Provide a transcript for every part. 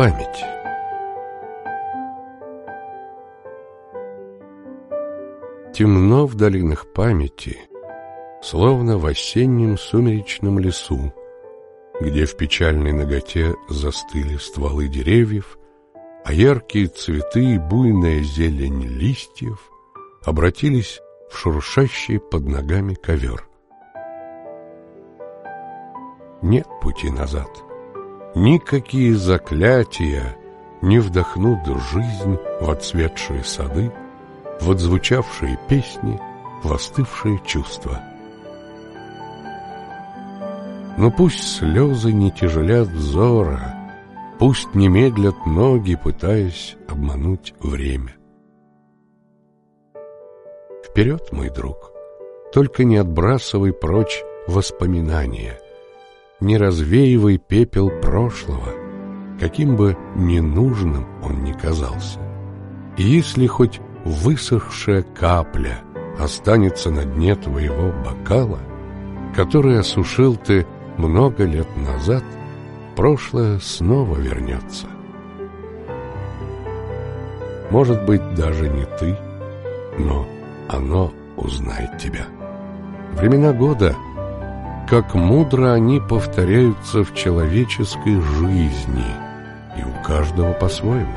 память. Темно в долинах памяти, словно в осеннем сумеречном лесу, где в печальной ноготе застыли стволы деревьев, а яркие цветы и буйная зелень листьев обратились в шуршащий под ногами ковер. Нет пути назад. Никакие заклятия не вдохнут жизнь в отцветшие сады, в отзвучавшие песни, в остывшие чувства. Но пусть слезы не тяжелят взора, пусть не медлят ноги, пытаясь обмануть время. Вперед, мой друг, только не отбрасывай прочь воспоминания, не развеивай пепел прошлого, каким бы ненужным он ни казался. И если хоть высохшая капля останется на дне твоего бокала, который осушил ты много лет назад, прошлое снова вернется. Может быть, даже не ты, но оно узнает тебя. Времена года, как мудро они повторяются в человеческой жизни, и у каждого по-своему.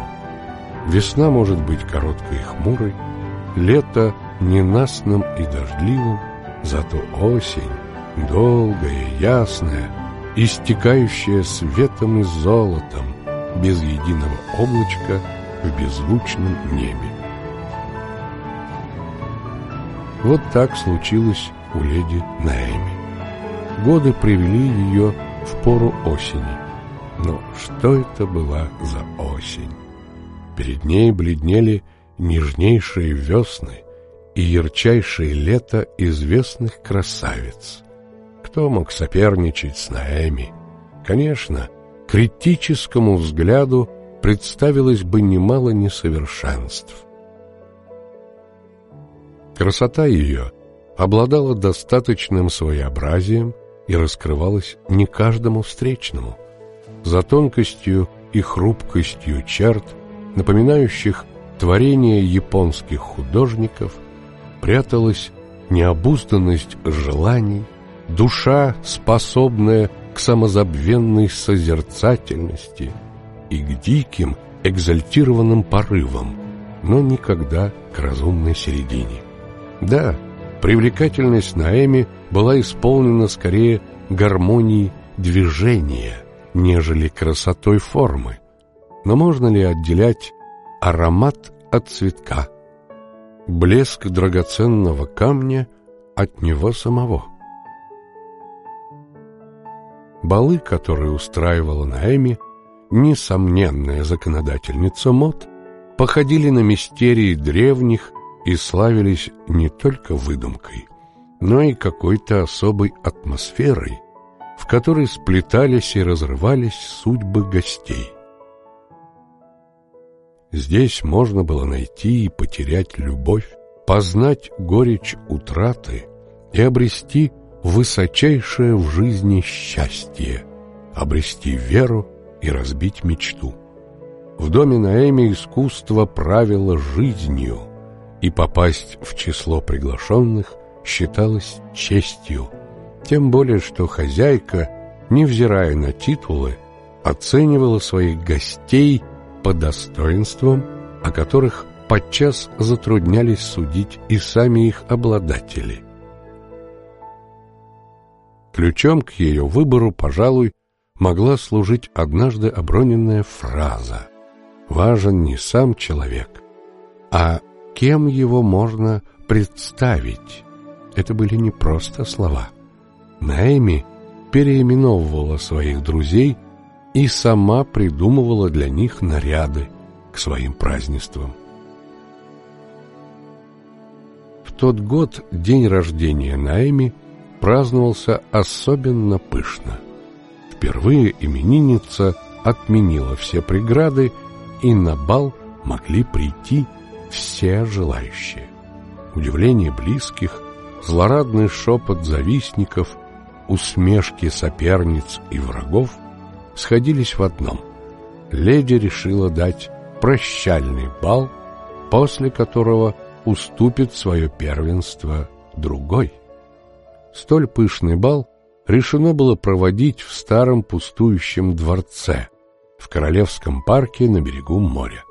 Весна может быть короткой и хмурой, лето ненастным и дождливым, зато осень долгая, ясная, истекающая светом и золотом, без единого облачка в беззвучном небе. Вот так случилось у леди Наэми. Годы привели ее в пору осени. Но что это была за осень? Перед ней бледнели нежнейшие весны и ярчайшее лето известных красавиц. Кто мог соперничать с Наэми? Конечно, критическому взгляду представилось бы немало несовершенств. Красота ее обладала достаточным своеобразием и раскрывалась не каждому встречному. За тонкостью и хрупкостью черт, напоминающих творение японских художников, пряталась необузданность желаний, душа, способная к самозабвенной созерцательности и к диким, экзальтированным порывам, но никогда к разумной середине. Да, привлекательность Наэми была исполнена скорее гармонией движения, нежели красотой формы. Но можно ли отделять аромат от цветка, блеск драгоценного камня от него самого? Балы, которые устраивала Наэми, несомненная законодательница мод, походили на мистерии древних и славились не только выдумкой, но и какой-то особой атмосферой, в которой сплетались и разрывались судьбы гостей. Здесь можно было найти и потерять любовь, познать горечь утраты и обрести высочайшее в жизни счастье, обрести веру и разбить мечту. В доме Наэми искусство правило жизнью, и попасть в число приглашенных считалось честью, тем более что хозяйка, невзирая на титулы, оценивала своих гостей по достоинствам, о которых подчас затруднялись судить и сами их обладатели – Ключом к ее выбору, пожалуй, могла служить однажды оброненная фраза «Важен не сам человек, а кем его можно представить». Это были не просто слова. Наэми переименовывала своих друзей и сама придумывала для них наряды к своим празднествам. В тот год, день рождения Наэми, праздновался особенно пышно. Впервые именинница отменила все преграды, и на бал могли прийти все желающие. Удивление близких, злорадный шепот завистников, усмешки соперниц и врагов сходились в одном. леди решила дать прощальный бал, после которого уступит свое первенство другой. Столь пышный бал решено было проводить в старом пустующем дворце в Королевском парке на берегу моря.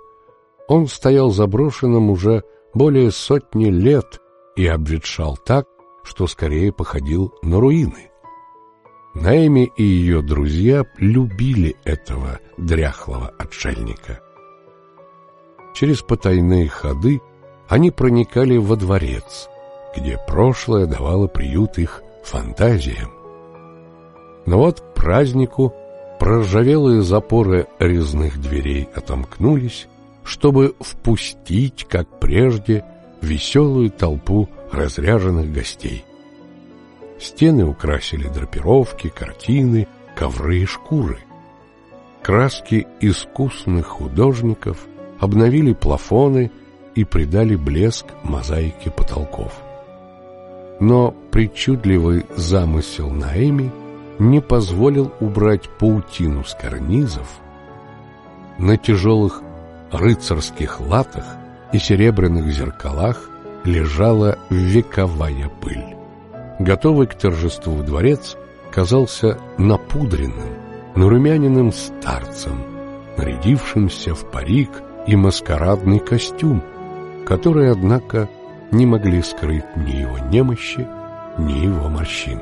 Он стоял заброшенным уже более сотни лет и обветшал так, что скорее походил на руины. Наэми и ее друзья любили этого дряхлого отшельника. Через потайные ходы они проникали во дворец, где прошлое давало приют их фантазиям. Но вот к празднику проржавелые запоры резных дверей отомкнулись, чтобы впустить, как прежде, веселую толпу разряженных гостей. Стены украсили драпировки, картины, ковры и шкуры. Краски искусных художников обновили плафоны и придали блеск мозаике потолков. Но причудливый замысел Наэми не позволил убрать паутину с карнизов. На тяжелых рыцарских латах и серебряных зеркалах лежала вековая пыль. Готовый к торжеству дворец казался напудренным, нарумяненным старцем, нарядившимся в парик и маскарадный костюм, которые, однако, не могли скрыть ни его немощи, ни его морщин.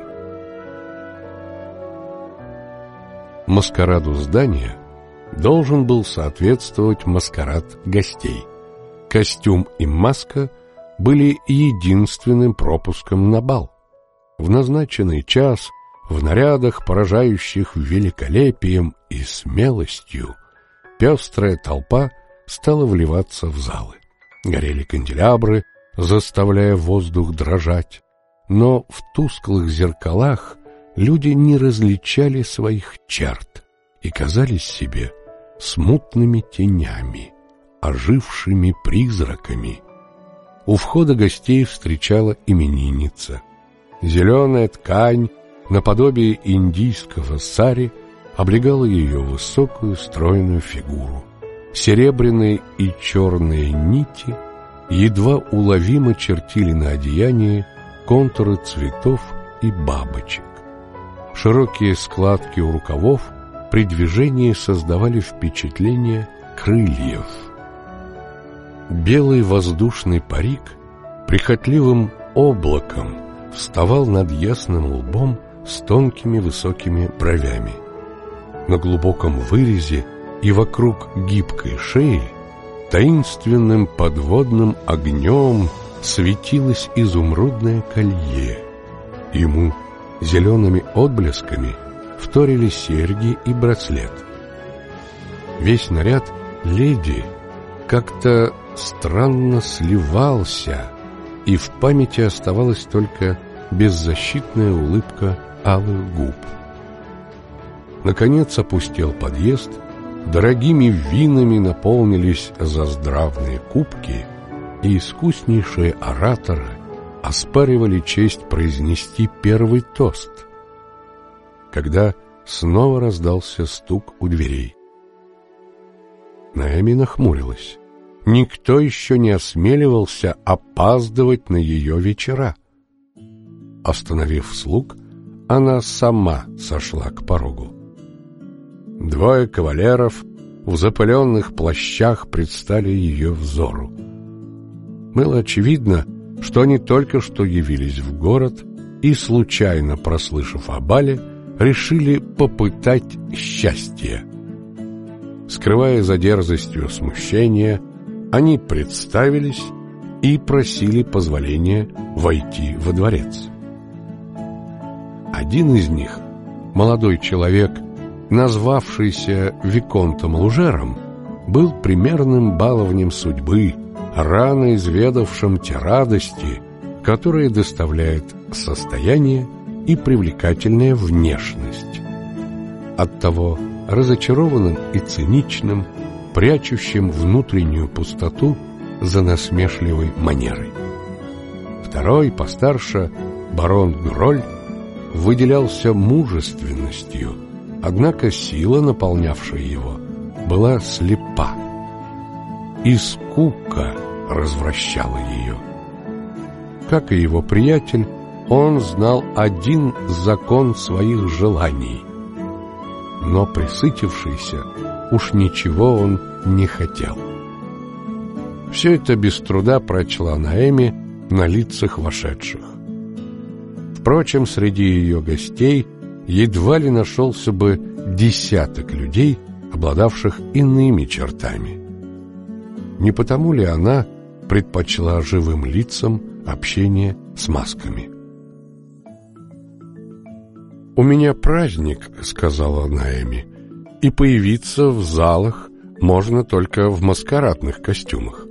Маскараду здания должен был соответствовать маскарад гостей. Костюм и маска были единственным пропуском на бал. В назначенный час, в нарядах, поражающих великолепием и смелостью, пестрая толпа стала вливаться в залы. Горели канделябры, заставляя воздух дрожать, но в тусклых зеркалах люди не различали своих черт и казались себе смутными тенями, ожившими призраками. У входа гостей встречала именинница. Зеленая ткань, наподобие индийского сари, облегала ее высокую стройную фигуру. Серебряные и черные нити едва уловимо чертили на одеянии контуры цветов и бабочек. Широкие складки у рукавов при движении создавали впечатление крыльев. Белый воздушный парик прихотливым облаком вставал над ясным лбом с тонкими высокими бровями. На глубоком вырезе и вокруг гибкой шеи таинственным подводным огнем светилось изумрудное колье. Ему зелеными отблесками вторили серьги и браслет. Весь наряд леди как-то странно сливался, и в памяти оставалась только беззащитная улыбка алых губ. Наконец опустел подъезд, дорогими винами наполнились заздравные кубки, и искуснейшие ораторы оспаривали честь произнести первый тост, когда снова раздался стук у дверей. Наэми нахмурилась. Никто еще не осмеливался опаздывать на ее вечера. Остановив слуг, она сама сошла к порогу. Двое кавалеров в запыленных плащах предстали ее взору. Было очевидно, что они только что явились в город и, случайно прослышав о бале, решили попытать счастье. Скрывая за дерзостью смущение, они представились и просили позволения войти во дворец. Один из них, молодой человек, назвавшийся Виконтом Лужером, был примерным баловнем судьбы, рано изведавшим те радости, которые доставляет состояние и привлекательная внешность. Оттого разочарованным и циничным, прячущим внутреннюю пустоту за насмешливой манерой. Второй, постарше, барон Гроль, выделялся мужественностью, однако сила, наполнявшая его, была слепа, и скука развращала ее. Как и его приятель, он знал один закон своих желаний. Но присытившийся, уж ничего он не хотел. Все это без труда прочла Наэми на лицах вошедших. Впрочем, среди ее гостей едва ли нашелся бы десяток людей, обладавших иными чертами. Не потому ли она предпочла живым лицам общение с масками? «У меня праздник», — сказала Наэми, — «и появиться в залах можно только в маскарадных костюмах».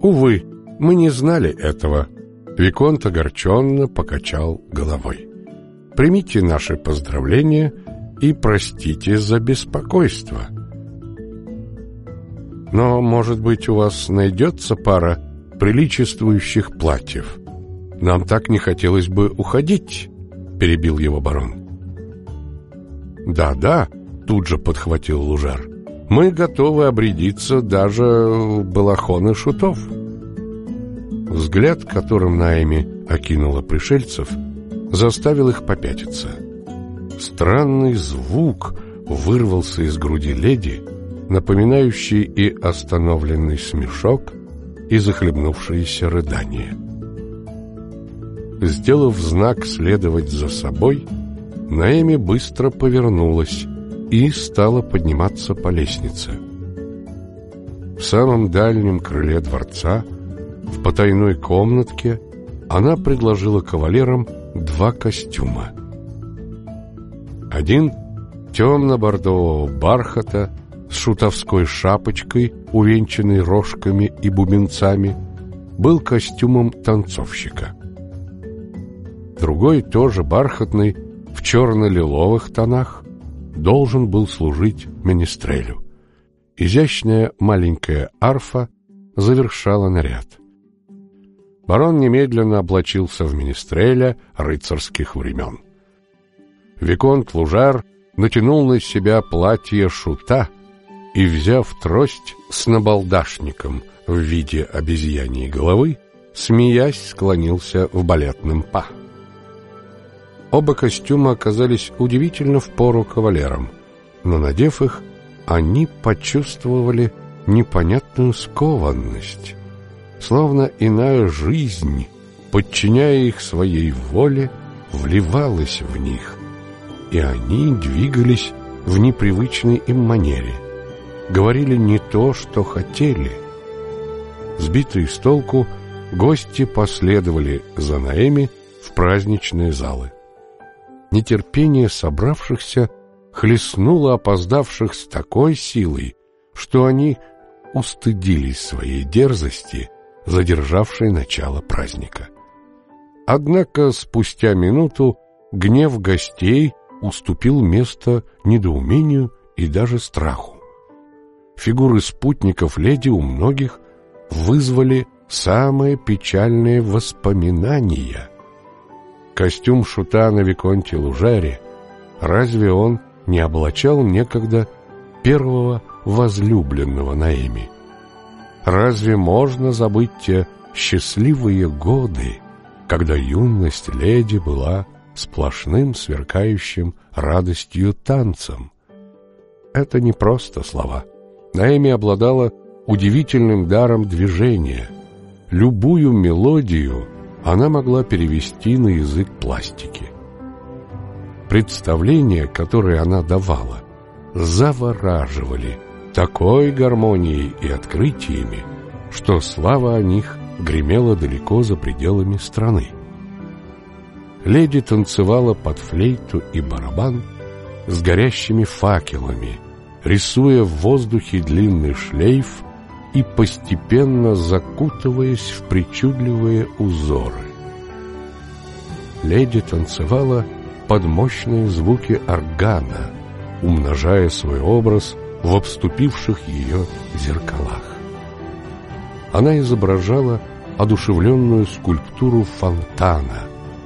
«Увы, мы не знали этого», — Виконт огорченно покачал головой. «Примите наши поздравления и простите за беспокойство». «Но, может быть, у вас найдется пара приличествующих платьев? Нам так не хотелось бы уходить» перебил его барон. «Да-да», — тут же подхватил Лужар, — «мы готовы обрядиться даже в балахоны шутов». Взгляд, которым Наэми окинула пришельцев, заставил их попятиться. Странный звук вырвался из груди леди, напоминающий и остановленный смешок, и захлебнувшееся рыдание. Сделав знак следовать за собой, Наэми быстро повернулась и стала подниматься по лестнице. В самом дальнем крыле дворца, в потайной комнатке, она предложила кавалерам два костюма. Один темно-бордового бархата с шутовской шапочкой, увенчанной рожками и бубенцами, был костюмом танцовщика другой, тоже бархатный, в черно-лиловых тонах, должен был служить министрелю. Изящная маленькая арфа завершала наряд. Барон немедленно облачился в министреля рыцарских времен. Виконт Лужар натянул на себя платье шута и, взяв трость с набалдашником в виде обезьяньей головы, смеясь, склонился в балетном па. Оба костюма оказались удивительно впору кавалерам, но, надев их, они почувствовали непонятную скованность, словно иная жизнь, подчиняя их своей воле, вливалась в них, и они двигались в непривычной им манере, говорили не то, что хотели. Сбитые с толку, гости последовали за Наэми в праздничные залы. Нетерпение собравшихся хлестнуло опоздавших с такой силой, что они устыдились своей дерзости, задержавшей начало праздника. Однако спустя минуту гнев гостей уступил место недоумению и даже страху. Фигуры спутников леди у многих вызвали самые печальные воспоминания. Костюм шута на Виконте Лужаре, разве он не облачал некогда первого возлюбленного Наэми? Разве можно забыть те счастливые годы, когда юность леди была сплошным сверкающим радостью танцем? Это не просто слова. Наэми обладала удивительным даром движения. Любую мелодию она могла перевести на язык пластики. Представления, которые она давала, завораживали такой гармонией и открытиями, что слава о них гремела далеко за пределами страны. Леди танцевала под флейту и барабан с горящими факелами, рисуя в воздухе длинный шлейф и постепенно закутываясь в причудливые узоры. Леди танцевала под мощные звуки органа, умножая свой образ в обступивших ее зеркалах. Она изображала одушевленную скульптуру фонтана,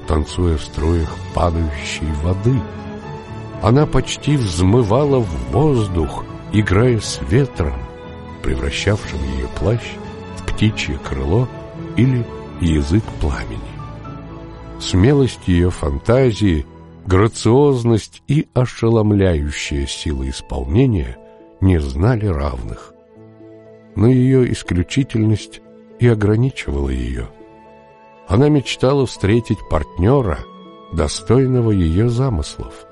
танцуя в струях падающей воды. Она почти взмывала в воздух, играя с ветром, превращавшим ее плащ в птичье крыло или язык пламени. Смелость ее фантазии, грациозность и ошеломляющая сила исполнения не знали равных. Но ее исключительность и ограничивала ее. Она мечтала встретить партнера, достойного ее замыслов.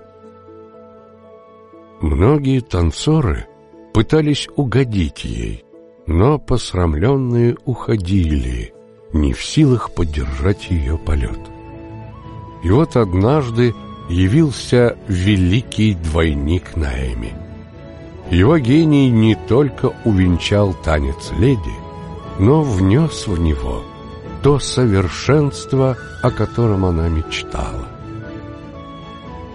Многие танцоры пытались угодить ей, но посрамленные уходили, не в силах поддержать ее полет. И вот однажды явился великий двойник Наэми. Его гений не только увенчал танец леди, но внес в него то совершенство, о котором она мечтала.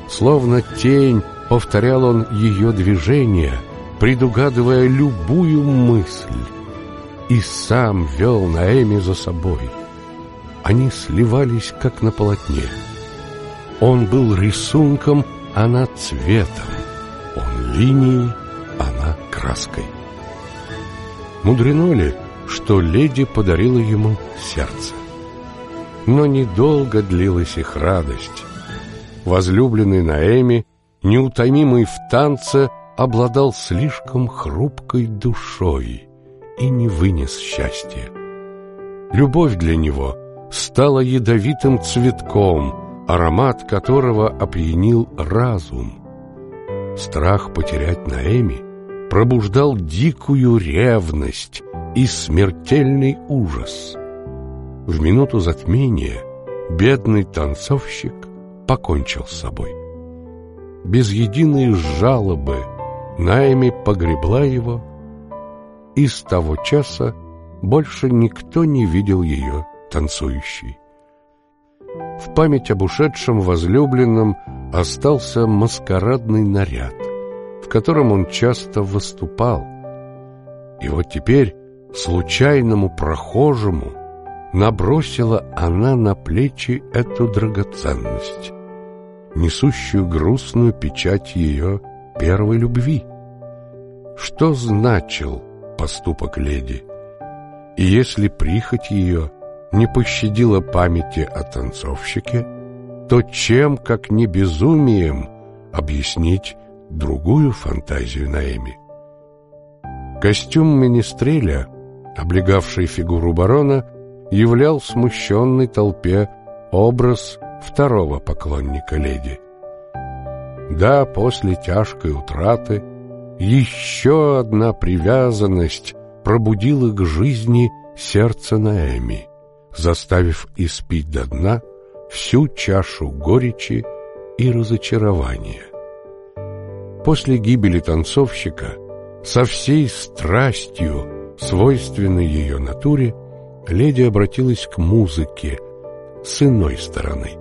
Словно тень повторял он ее движения, предугадывая любую мысль, и сам вел Наэми за собой. Они сливались, как на полотне. Он был рисунком, она цветом, он линией, она краской. Мудрено ли, что леди подарила ему сердце? Но недолго длилась их радость. Возлюбленный Наэми, неутомимый в танце, обладал слишком хрупкой душой и не вынес счастья. Любовь для него стала ядовитым цветком, аромат которого опьянил разум. Страх потерять Наэми пробуждал дикую ревность и смертельный ужас. В минуту затмения бедный танцовщик покончил с собой. Без единой жалобы Найми погребла его, и с того часа больше никто не видел ее танцующей. В память об ушедшем возлюбленном остался маскарадный наряд, в котором он часто выступал. И вот теперь случайному прохожему набросила она на плечи эту драгоценность, несущую грустную печать ее первой любви. Что значил поступок леди? И если прихоть ее не пощадила памяти о танцовщике, то чем, как не безумием, объяснить другую фантазию Наэми? Костюм министреля, облегавший фигуру барона, являл смущенной толпе образ второго поклонника леди. Да, после тяжкой утраты еще одна привязанность пробудила к жизни сердце Наэми, заставив испить до дна всю чашу горечи и разочарования. После гибели танцовщика со всей страстью, свойственной ее натуре, леди обратилась к музыке с иной стороны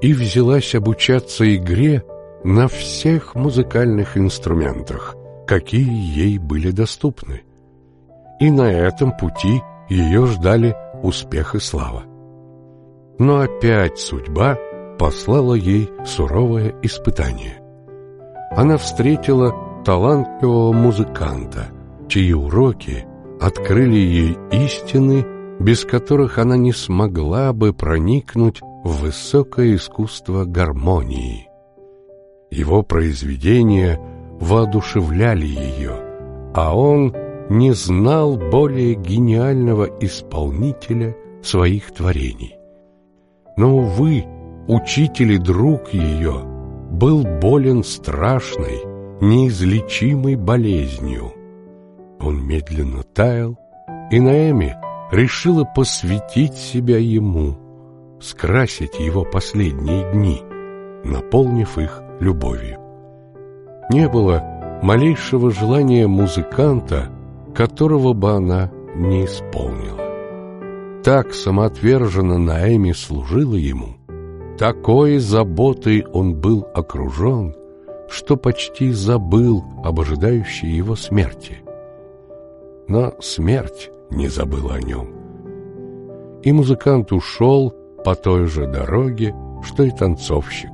и взялась обучаться игре на всех музыкальных инструментах, какие ей были доступны. И на этом пути ее ждали успех и слава. Но опять судьба послала ей суровое испытание. Она встретила талантливого музыканта, чьи уроки открыли ей истины, без которых она не смогла бы проникнуть в высокое искусство гармонии. Его произведения воодушевляли ее, а он не знал более гениального исполнителя своих творений. Но, увы, учитель и друг ее был болен страшной, неизлечимой болезнью. Он медленно таял, и Наэми решила посвятить себя ему, скрасить его последние дни, наполнив их любовью. Не было малейшего желания музыканта, которого бы она не исполнила. Так самоотверженно Наэми служила ему, такой заботой он был окружен, что почти забыл об ожидающей его смерти. Но смерть не забыла о нем. И музыкант ушел по той же дороге, что и танцовщик.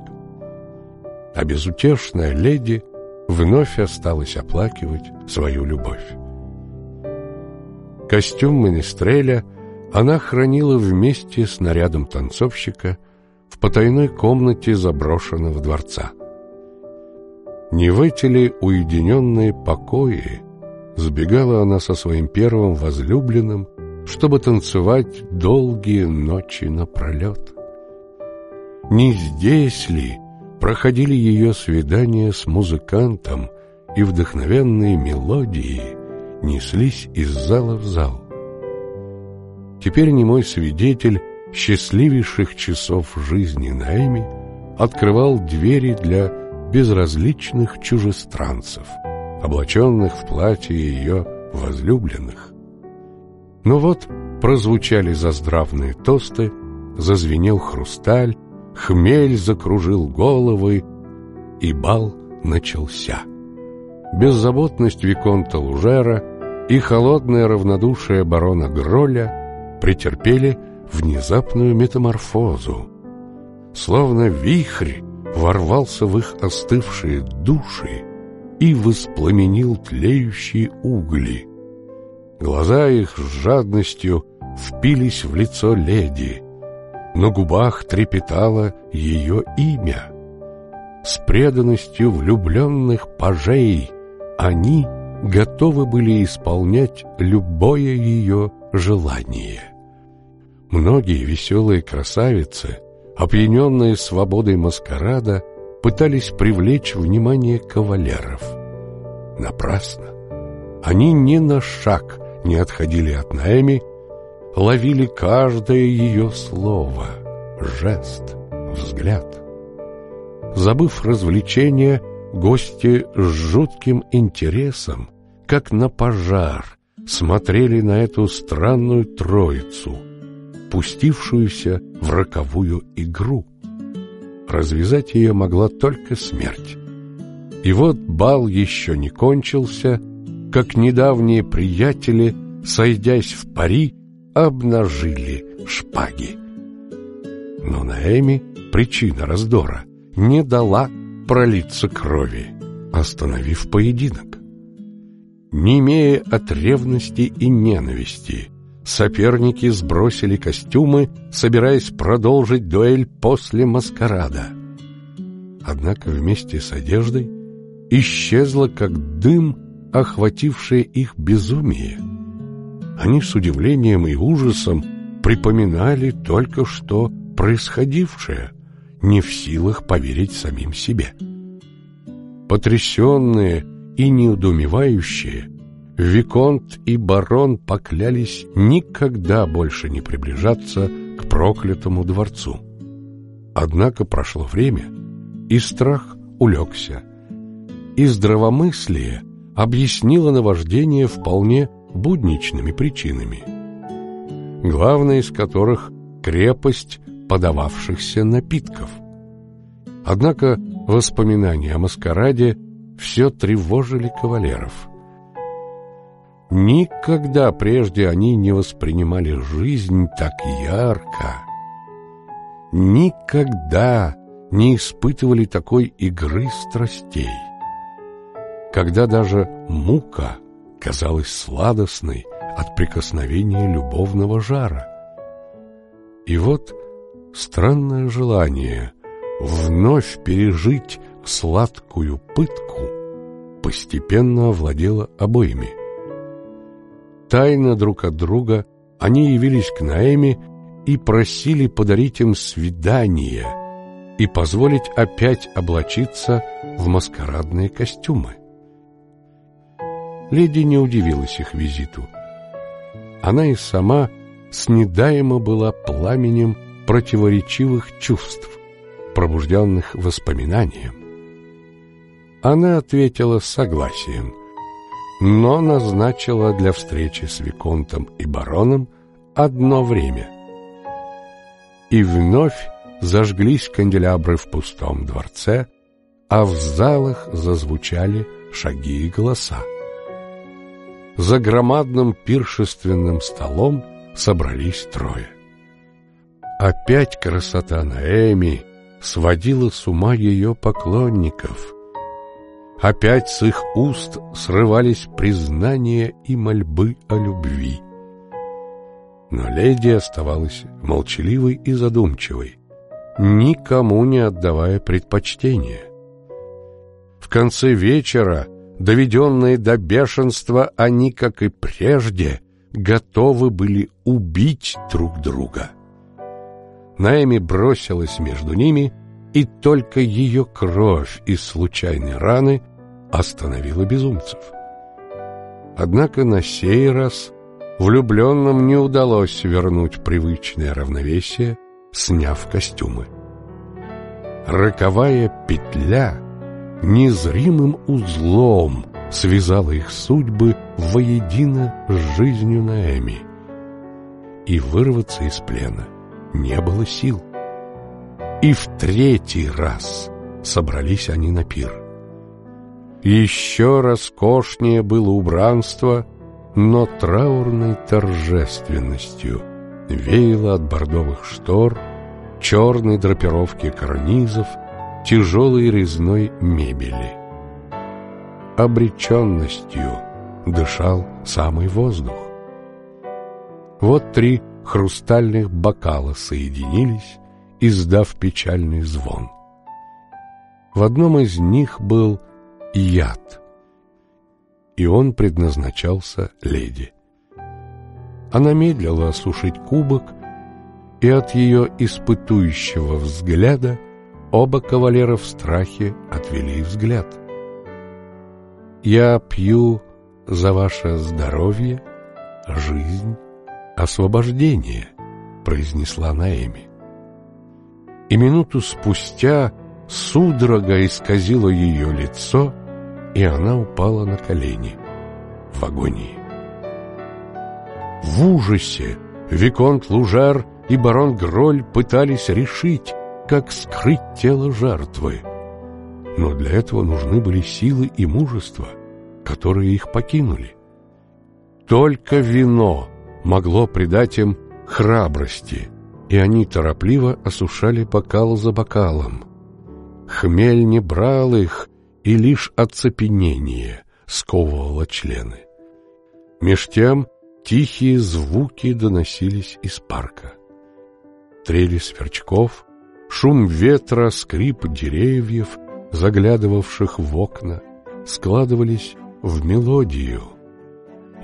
А безутешная леди вновь осталась оплакивать свою любовь. Костюм Менестреля она хранила вместе с нарядом танцовщика в потайной комнате заброшенного дворца. Не в эти ли уединенные покои сбегала она со своим первым возлюбленным, чтобы танцевать долгие ночи напролет? Не здесь ли проходили ее свидания с музыкантом, и вдохновенные мелодии неслись из зала в зал? Теперь немой свидетель счастливейших часов жизни Наэми открывал двери для безразличных чужестранцев, облаченных в платье ее возлюбленных. Но вот прозвучали заздравные тосты, зазвенел хрусталь, хмель закружил головы, и бал начался. Беззаботность Виконта Лужера и холодное равнодушие барона Гроля претерпели внезапную метаморфозу. Словно вихрь ворвался в их остывшие души и воспламенил тлеющие угли. Глаза их с жадностью впились в лицо леди. На губах трепетало ее имя. С преданностью влюбленных пажей они готовы были исполнять любое ее желание. Многие веселые красавицы — опьяненные свободой маскарада, пытались привлечь внимание кавалеров. Напрасно. Они ни на шаг не отходили от Наэми, ловили каждое ее слово, жест, взгляд. Забыв развлечения, гости с жутким интересом, как на пожар, смотрели на эту странную троицу — пустившуюся в роковую игру. Развязать ее могла только смерть. И вот бал еще не кончился, как недавние приятели, сойдясь в пари, обнажили шпаги. Но Наэми, причина раздора, не дала пролиться крови, остановив поединок. Не имея от ревности и ненависти, Соперники сбросили костюмы, собираясь продолжить дуэль после маскарада. Однако вместе с одеждой исчезло, как дым, охватившее их безумие. Они с удивлением и ужасом припоминали только что происходившее, не в силах поверить самим себе. Потрясенные и неудумевающие, Виконт и барон поклялись никогда больше не приближаться к проклятому дворцу. Однако прошло время, и страх улегся, и здравомыслие объяснило наваждение вполне будничными причинами, главная из которых — крепость подававшихся напитков. Однако воспоминания о маскараде все тревожили кавалеров — Никогда прежде они не воспринимали жизнь так ярко. Никогда не испытывали такой игры страстей. Когда даже мука казалась сладостной от прикосновения любовного жара. И вот странное желание вновь пережить сладкую пытку постепенно овладело обоими. Тайно друг от друга они явились к Наэме и просили подарить им свидание и позволить опять облачиться в маскарадные костюмы. Леди не удивилась их визиту. Она и сама снедаема была пламенем противоречивых чувств, пробужденных воспоминанием. Она ответила согласием — но назначила для встречи с Виконтом и бароном одно время. И вновь зажглись канделябры в пустом дворце, а в залах зазвучали шаги и голоса. За громадным пиршественным столом собрались трое. Опять красота Наэми, сводила с ума ее поклонников. Опять с их уст срывались признания и мольбы о любви. Но леди оставалась молчаливой и задумчивой, никому не отдавая предпочтения. В конце вечера, доведенные до бешенства, они, как и прежде, готовы были убить друг друга. Наэми бросилась между ними, и только ее кровь из случайной раны остановила безумцев. Однако на сей раз влюбленным не удалось вернуть привычное равновесие, сняв костюмы. Роковая петля незримым узлом связала их судьбы воедино с жизнью Наэми. И вырваться из плена не было сил. И в третий раз собрались они на пир. Еще роскошнее было убранство, но траурной торжественностью веяло от бордовых штор, черной драпировки карнизов, тяжелой резной мебели. Обреченностью дышал самый воздух. Вот три хрустальных бокала соединились, издав печальный звон. В одном из них был яд, и он предназначался леди. Она медлила осушить кубок, и от ее испытующего взгляда оба кавалера в страхе отвели взгляд. «Я пью за ваше здоровье, жизнь, освобождение», — произнесла Наэми. И минуту спустя судорога исказила ее лицо, и она упала на колени в агонии. В ужасе Виконт Лужар и барон Гроль пытались решить, как скрыть тело жертвы. Но для этого нужны были силы и мужество, которые их покинули. Только вино могло придать им храбрости, и они торопливо осушали бокал за бокалом. Хмель не брал их, и лишь оцепенение сковывало члены. Меж тем тихие звуки доносились из парка. Трели сверчков, шум ветра, скрип деревьев, заглядывавших в окна, складывались в мелодию.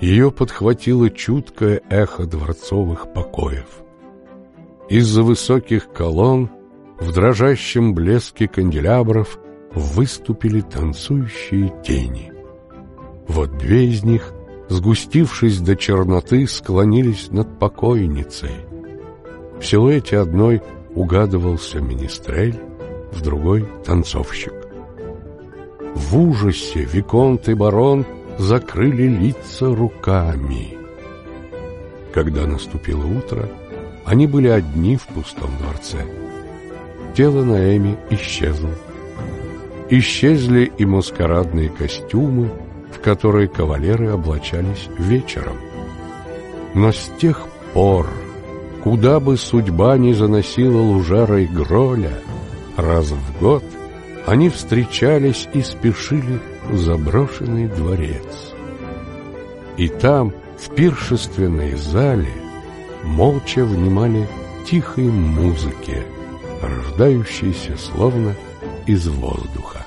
Ее подхватило чуткое эхо дворцовых покоев. Из-за высоких колонн в дрожащем блеске канделябров выступили танцующие тени. Вот две из них, сгустившись до черноты, склонились над покойницей. В силуэте одной угадывался министрель, в другой — танцовщик. В ужасе Виконт и барон закрыли лица руками. Когда наступило утро, они были одни в пустом дворце. Тело Наэми исчезло. Исчезли и маскарадные костюмы, в которые кавалеры облачались вечером. Но с тех пор Куда бы судьба ни заносила Лужара и Гроля, раз в год они встречались и спешили в заброшенный дворец. И там, в пиршественной зале, молча внимали тихой музыке, рождающейся словно из воздуха.